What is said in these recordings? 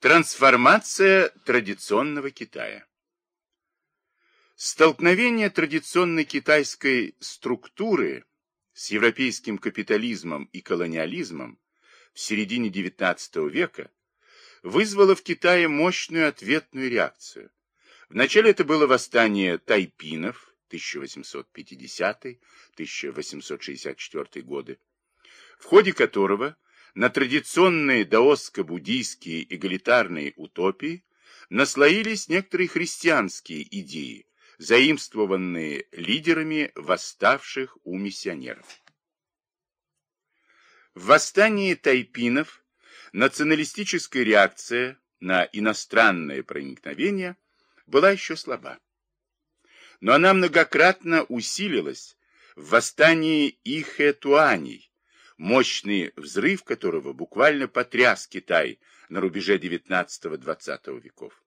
Трансформация традиционного Китая. Столкновение традиционной китайской структуры с европейским капитализмом и колониализмом в середине XIX века вызвало в Китае мощную ответную реакцию. Вначале это было восстание тайпинов 1850-1864 годы, в ходе которого на традиционные даоско-буддийские эгалитарные утопии наслоились некоторые христианские идеи, заимствованные лидерами восставших у миссионеров. В восстании тайпинов националистическая реакция на иностранное проникновение была еще слаба. Но она многократно усилилась в восстании ихэтуаней, мощный взрыв которого буквально потряс Китай на рубеже XIX-XX веков.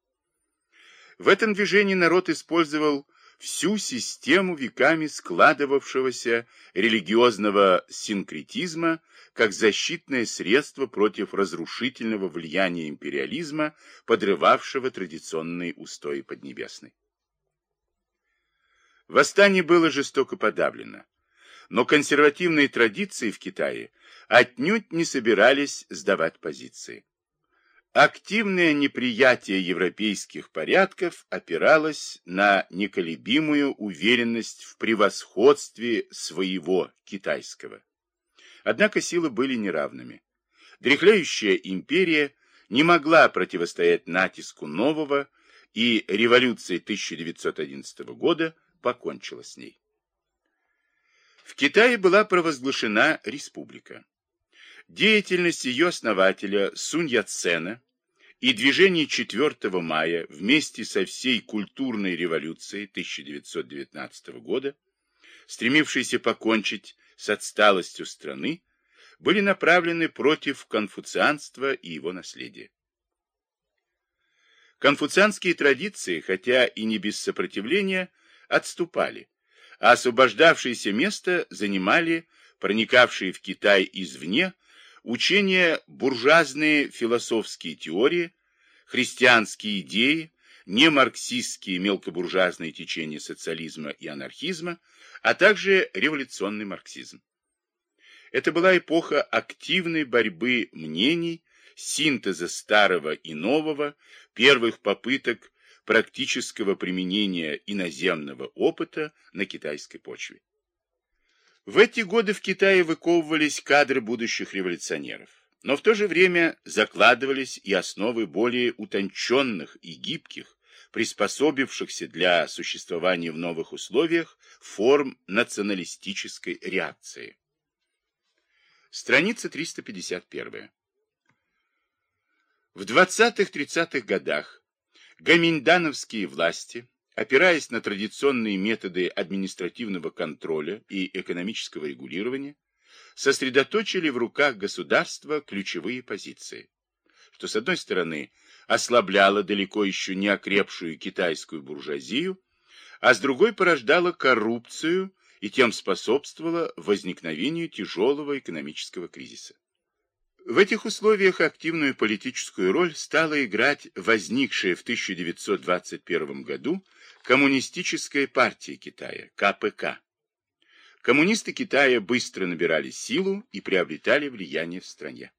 В этом движении народ использовал всю систему веками складывавшегося религиозного синкретизма как защитное средство против разрушительного влияния империализма, подрывавшего традиционные устои Поднебесной. Восстание было жестоко подавлено но консервативные традиции в Китае отнюдь не собирались сдавать позиции. Активное неприятие европейских порядков опиралось на неколебимую уверенность в превосходстве своего китайского. Однако силы были неравными. Дряхлеющая империя не могла противостоять натиску нового, и революция 1911 года покончила с ней. В Китае была провозглашена республика. Деятельность ее основателя Сунь Яцена и движение 4 мая вместе со всей культурной революцией 1919 года, стремившейся покончить с отсталостью страны, были направлены против конфуцианства и его наследия. Конфуцианские традиции, хотя и не без сопротивления, отступали, а освобождавшееся место занимали проникавшие в Китай извне учения буржуазные философские теории, христианские идеи, немарксистские мелкобуржуазные течения социализма и анархизма, а также революционный марксизм. Это была эпоха активной борьбы мнений, синтеза старого и нового, первых попыток практического применения иноземного опыта на китайской почве. В эти годы в Китае выковывались кадры будущих революционеров, но в то же время закладывались и основы более утонченных и гибких, приспособившихся для существования в новых условиях форм националистической реакции. Страница 351. В 20-30-х годах Гаминдановские власти, опираясь на традиционные методы административного контроля и экономического регулирования, сосредоточили в руках государства ключевые позиции, что, с одной стороны, ослабляло далеко еще не окрепшую китайскую буржуазию, а с другой порождало коррупцию и тем способствовало возникновению тяжелого экономического кризиса. В этих условиях активную политическую роль стала играть возникшая в 1921 году Коммунистическая партия Китая, КПК. Коммунисты Китая быстро набирали силу и приобретали влияние в стране.